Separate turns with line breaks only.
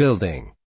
building.